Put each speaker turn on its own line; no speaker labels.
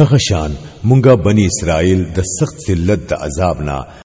دغه شان مونږه بنی اسرائیل د سخت ذلت د عذاب نه